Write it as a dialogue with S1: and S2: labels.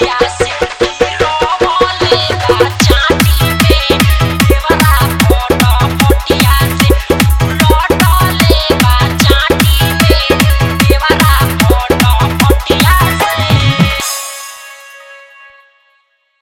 S1: Yeah,